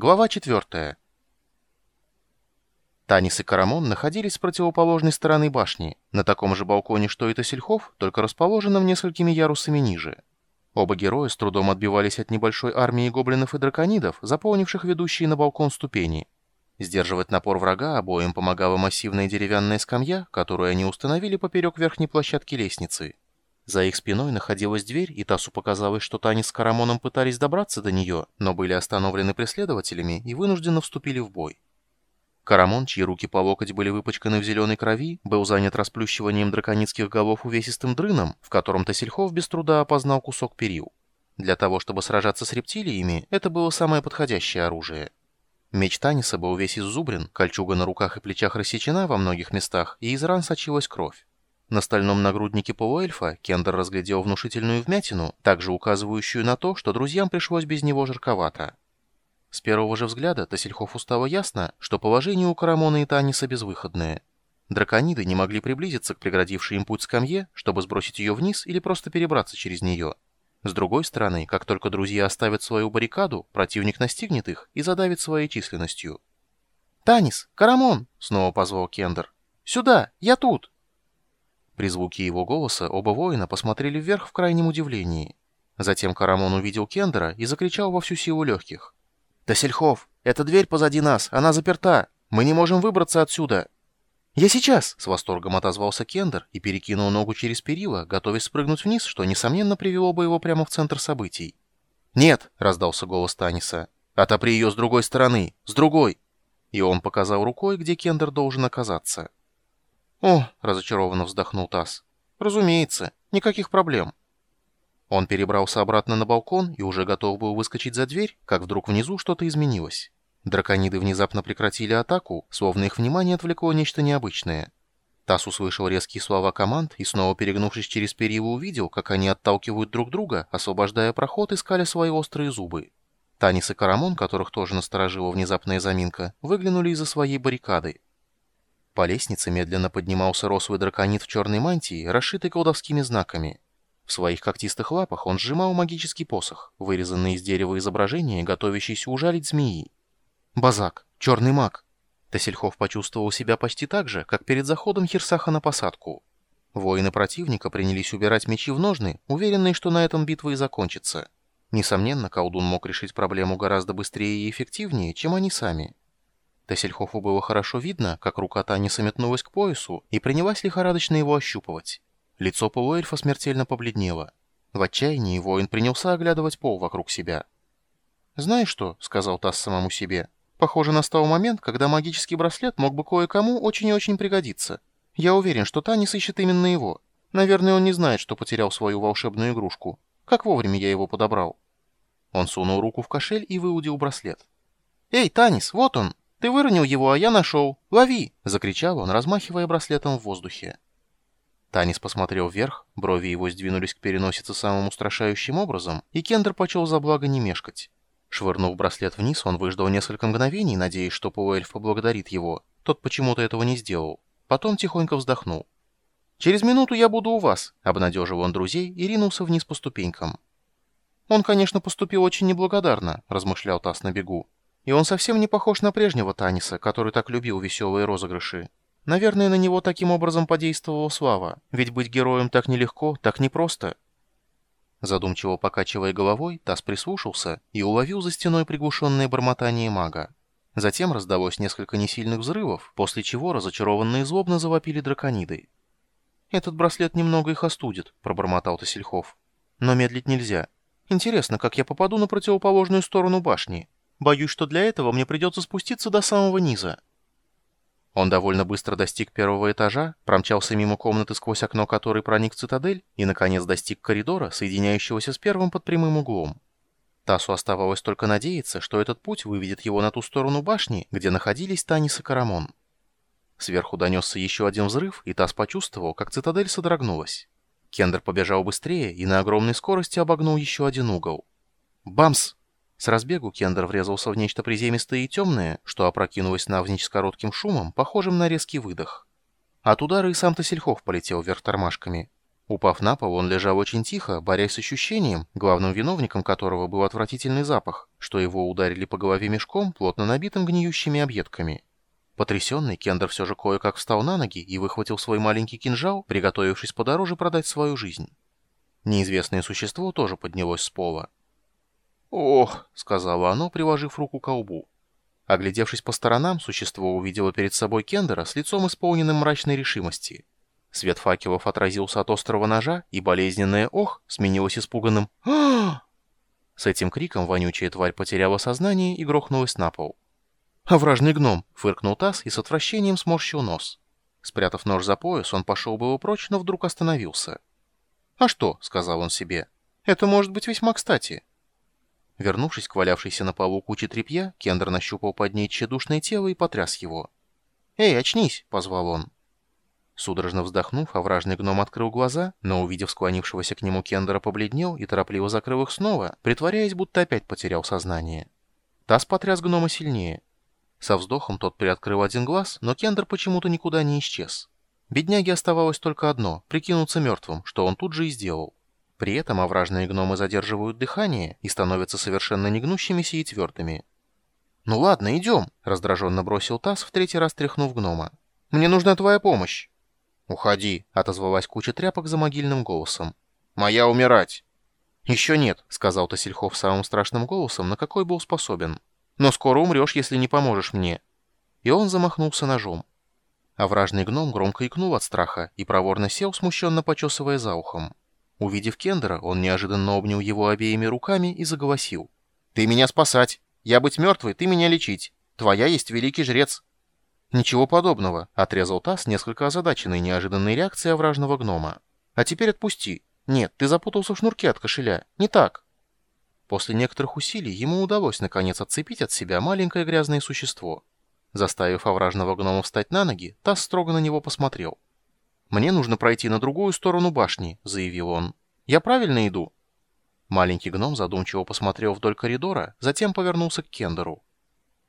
Глава 4. Танис и Карамон находились с противоположной стороны башни, на таком же балконе, что и Тасельхов, только расположенном несколькими ярусами ниже. Оба героя с трудом отбивались от небольшой армии гоблинов и драконидов, заполнивших ведущие на балкон ступени. Сдерживать напор врага обоим помогала массивная деревянная скамья, которую они установили поперек верхней площадки лестницы. За их спиной находилась дверь, и Тасу показалось, что Танис с Карамоном пытались добраться до нее, но были остановлены преследователями и вынужденно вступили в бой. Карамон, чьи руки по локоть были выпачканы в зеленой крови, был занят расплющиванием драконицких голов увесистым дрыном, в котором Тасельхов без труда опознал кусок перил. Для того, чтобы сражаться с рептилиями, это было самое подходящее оружие. Меч Таниса был весь иззубрен, кольчуга на руках и плечах рассечена во многих местах, и из ран сочилась кровь. На стальном нагруднике полуэльфа Кендер разглядел внушительную вмятину, также указывающую на то, что друзьям пришлось без него жарковато. С первого же взгляда Тассельхофу стало ясно, что положение у Карамона и Таниса безвыходное. Дракониды не могли приблизиться к преградившей им путь скамье, чтобы сбросить ее вниз или просто перебраться через нее. С другой стороны, как только друзья оставят свою баррикаду, противник настигнет их и задавит своей численностью. «Танис! Карамон!» — снова позвал Кендер. «Сюда! Я тут!» При звуке его голоса оба воина посмотрели вверх в крайнем удивлении. Затем Карамон увидел Кендера и закричал во всю силу легких. «Тасельхов, эта дверь позади нас, она заперта! Мы не можем выбраться отсюда!» «Я сейчас!» — с восторгом отозвался Кендер и перекинул ногу через перила, готовясь спрыгнуть вниз, что, несомненно, привело бы его прямо в центр событий. «Нет!» — раздался голос Таниса. «Отопри ее с другой стороны! С другой!» И он показал рукой, где Кендер должен оказаться. «О!» — разочарованно вздохнул Тасс. «Разумеется, никаких проблем». Он перебрался обратно на балкон и уже готов был выскочить за дверь, как вдруг внизу что-то изменилось. Дракониды внезапно прекратили атаку, словно их внимание отвлекло нечто необычное. Тасс услышал резкие слова команд и, снова перегнувшись через перила, увидел, как они отталкивают друг друга, освобождая проход, искали свои острые зубы. Танис и Карамон, которых тоже насторожила внезапная заминка, выглянули из-за своей баррикады. По лестнице медленно поднимался рослый драконит в черной мантии, расшитой колдовскими знаками. В своих когтистых лапах он сжимал магический посох, вырезанный из дерева изображение, готовящийся ужалить змеи. Базак, черный маг. Тесельхов почувствовал себя почти так же, как перед заходом Хирсаха на посадку. Воины противника принялись убирать мечи в ножны, уверенные, что на этом битва и закончится. Несомненно, колдун мог решить проблему гораздо быстрее и эффективнее, чем они сами. Тессельхофу было хорошо видно, как рука Тани сометнулась к поясу и принялась лихорадочно его ощупывать. Лицо полуэльфа смертельно побледнело. В отчаянии воин принялся оглядывать пол вокруг себя. «Знаешь что?» — сказал Тасс самому себе. «Похоже, настал момент, когда магический браслет мог бы кое-кому очень и очень пригодиться. Я уверен, что Танис ищет именно его. Наверное, он не знает, что потерял свою волшебную игрушку. Как вовремя я его подобрал». Он сунул руку в кошель и выудил браслет. «Эй, Танис, вот он!» «Ты выронил его, а я нашел! Лови!» — закричал он, размахивая браслетом в воздухе. Танис посмотрел вверх, брови его сдвинулись к переносице самым устрашающим образом, и Кендер почел за благо не мешкать. Швырнув браслет вниз, он выждал несколько мгновений, надеясь, что полуэльф поблагодарит его. Тот почему-то этого не сделал. Потом тихонько вздохнул. «Через минуту я буду у вас», — обнадежил он друзей и ринулся вниз по ступенькам. «Он, конечно, поступил очень неблагодарно», — размышлял Тасс на бегу. И он совсем не похож на прежнего Таниса, который так любил веселые розыгрыши. Наверное, на него таким образом подействовала слава, ведь быть героем так нелегко, так непросто. Задумчиво покачивая головой, Тас прислушался и уловил за стеной приглушенное бормотание мага. Затем раздалось несколько несильных взрывов, после чего разочарованные злобно завопили дракониды. «Этот браслет немного их остудит», — пробормотал Тасельхов. «Но медлить нельзя. Интересно, как я попаду на противоположную сторону башни?» Боюсь, что для этого мне придется спуститься до самого низа». Он довольно быстро достиг первого этажа, промчался мимо комнаты, сквозь окно которой проник цитадель, и, наконец, достиг коридора, соединяющегося с первым под прямым углом. Тасу оставалось только надеяться, что этот путь выведет его на ту сторону башни, где находились Танис и Карамон. Сверху донесся еще один взрыв, и Тас почувствовал, как цитадель содрогнулась. Кендер побежал быстрее и на огромной скорости обогнул еще один угол. «Бамс!» С разбегу Кендер врезался в нечто приземистое и темное, что опрокинулось навзничь с коротким шумом, похожим на резкий выдох. От удара и сам-то Тасельхов полетел вверх тормашками. Упав на пол, он лежал очень тихо, борясь с ощущением, главным виновником которого был отвратительный запах, что его ударили по голове мешком, плотно набитым гниющими объедками. Потрясенный, Кендер все же кое-как встал на ноги и выхватил свой маленький кинжал, приготовившись подороже продать свою жизнь. Неизвестное существо тоже поднялось с пола. «Ох!» — сказала оно, приложив руку к колбу. Оглядевшись по сторонам, существо увидело перед собой Кендера с лицом исполненным мрачной решимости — Свет факелов отразился от острого ножа, и болезненное «ох» сменилось испуганным «а С этим криком вонючая тварь потеряла сознание и грохнулась на пол. «Овражный гном!» — фыркнул Тасс и с отвращением сморщил нос. Спрятав нож за пояс, он пошел было прочь, но вдруг остановился. «А что?» — сказал он себе. «Это может быть весьма кстати». Вернувшись к валявшейся на полу куче тряпья, Кендер нащупал под ней тщедушное тело и потряс его. «Эй, очнись!» — позвал он. Судорожно вздохнув, овражный гном открыл глаза, но, увидев склонившегося к нему Кендера, побледнел и торопливо закрыл их снова, притворяясь, будто опять потерял сознание. Тасс потряс гнома сильнее. Со вздохом тот приоткрыл один глаз, но Кендер почему-то никуда не исчез. Бедняге оставалось только одно — прикинуться мертвым, что он тут же и сделал. При этом овражные гномы задерживают дыхание и становятся совершенно негнущимися и твердыми. «Ну ладно, идем», — раздраженно бросил Тасс, в третий раз тряхнув гнома. «Мне нужна твоя помощь». «Уходи», — отозвалась куча тряпок за могильным голосом. «Моя умирать!» «Еще нет», — сказал Тосельхов самым страшным голосом, на какой был способен. «Но скоро умрешь, если не поможешь мне». И он замахнулся ножом. А вражный гном громко икнул от страха и проворно сел, смущенно почесывая за ухом. Увидев Кендера, он неожиданно обнял его обеими руками и заголосил. «Ты меня спасать! Я быть мертвой, ты меня лечить! Твоя есть великий жрец! «Ничего подобного», — отрезал Тасс, несколько озадаченный неожиданной реакцией овражного гнома. «А теперь отпусти. Нет, ты запутался в шнурке от кошеля. Не так». После некоторых усилий ему удалось наконец отцепить от себя маленькое грязное существо. Заставив овражного гнома встать на ноги, Тасс строго на него посмотрел. «Мне нужно пройти на другую сторону башни», — заявил он. «Я правильно иду?» Маленький гном задумчиво посмотрел вдоль коридора, затем повернулся к Кендеру.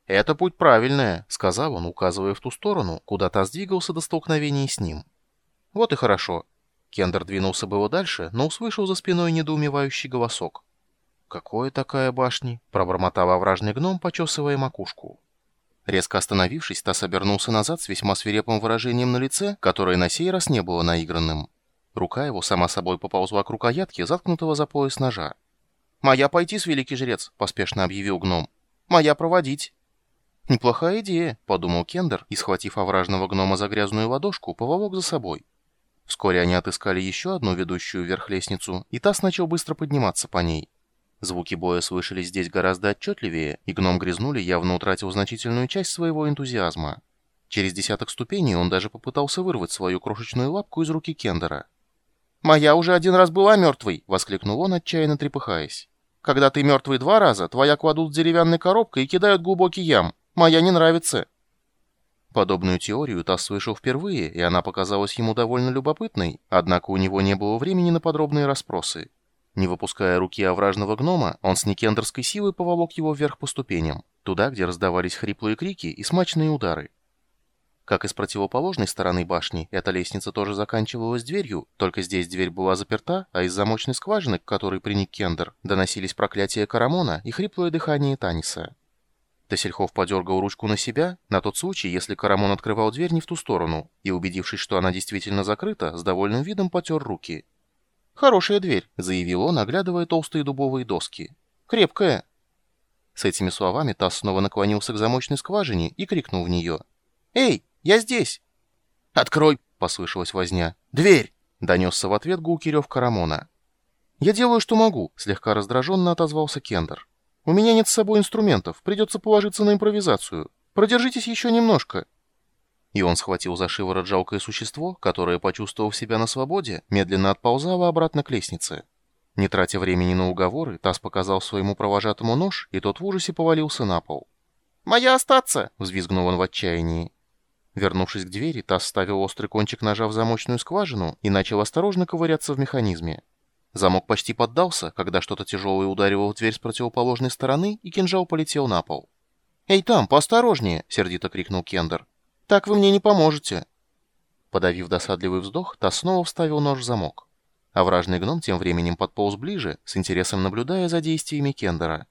«Это путь правильный», — сказал он, указывая в ту сторону, куда та сдвигался до столкновения с ним. «Вот и хорошо». Кендер двинулся было дальше, но услышал за спиной недоумевающий голосок. «Какое такая башни?» — пробормотал овражный гном, почесывая макушку. Резко остановившись, Тасс обернулся назад с весьма свирепым выражением на лице, которое на сей раз не было наигранным. Рука его сама собой поползла к рукоятке, заткнутого за пояс ножа. «Моя пойти с великий жрец», — поспешно объявил гном. «Моя проводить». «Неплохая идея», — подумал Кендер и, схватив овражного гнома за грязную ладошку, поволок за собой. Вскоре они отыскали еще одну ведущую вверх лестницу, и Тасс начал быстро подниматься по ней. Звуки боя слышались здесь гораздо отчетливее, и гном Грязнули явно утратил значительную часть своего энтузиазма. Через десяток ступеней он даже попытался вырвать свою крошечную лапку из руки Кендера. «Моя уже один раз была мертвой!» — воскликнул он, отчаянно трепыхаясь. «Когда ты мертвый два раза, твоя кладут деревянной коробкой и кидают глубокий ям. Моя не нравится». Подобную теорию Тасс слышал впервые, и она показалась ему довольно любопытной, однако у него не было времени на подробные расспросы. Не выпуская руки овражного гнома, он с никендерской силой поволок его вверх по ступеням, туда, где раздавались хриплые крики и смачные удары. Как и с противоположной стороны башни, эта лестница тоже заканчивалась дверью, только здесь дверь была заперта, а из замочной скважины, к которой приник Кендер, доносились проклятия Карамона и хриплое дыхание Таниса. Тесельхов подергал ручку на себя, на тот случай, если Карамон открывал дверь не в ту сторону, и, убедившись, что она действительно закрыта, с довольным видом потер руки. «Хорошая дверь», — заявил он, оглядывая толстые дубовые доски. «Крепкая». С этими словами Тасс снова наклонился к замочной скважине и крикнул в нее. «Эй, я здесь!» «Открой!» — послышалась возня. «Дверь!» — донесся в ответ гулкий рев Карамона. «Я делаю, что могу», — слегка раздраженно отозвался Кендер. У меня нет с собой инструментов, придется положиться на импровизацию. Продержитесь еще немножко». И он схватил за шиворот жалкое существо, которое, почувствовав себя на свободе, медленно отползало обратно к лестнице. Не тратя времени на уговоры, Тасс показал своему провожатому нож, и тот в ужасе повалился на пол. «Моя остаться!» — взвизгнул он в отчаянии. Вернувшись к двери, Тасс ставил острый кончик ножа в замочную скважину и начал осторожно ковыряться в механизме. Замок почти поддался, когда что-то тяжелое ударило в дверь с противоположной стороны, и кинжал полетел на пол. «Эй, там, поосторожнее!» — сердито крикнул Кендер. «Так вы мне не поможете!» Подавив досадливый вздох, та снова вставил нож в замок. А вражный гном тем временем подполз ближе, с интересом наблюдая за действиями Кендера.